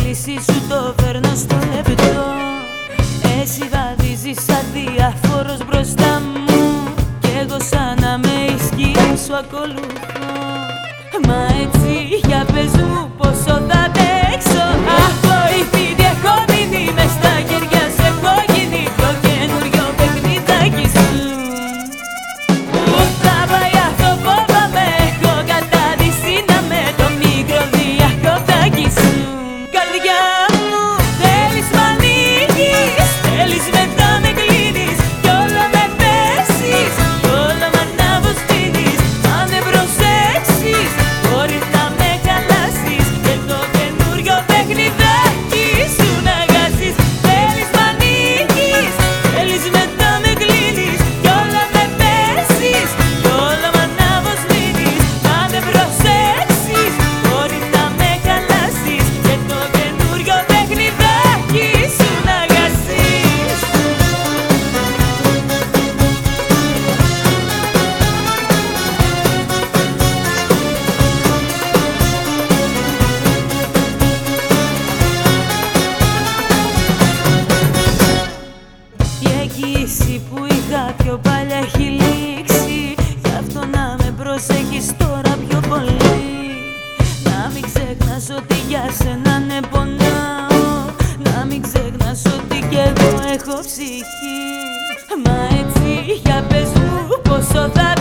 θέληση σου το φέρνω στο λεπτό Εσύ βαδίζεις αδιάφορος μπροστά μου. Κι εγώ σαν να με η σου ακολουθώ. Μα έτσι για πες μου πόσο θα πιο παλιά έχει λήξει. Γι' αυτό να με προσέχεις τώρα πιο πολύ. Να μην ξεχνάς ότι για σένα ναι πονάω. Να μην ξεχνάς ότι κι εγώ έχω ψυχή. Μα έτσι για πες μου πόσο θα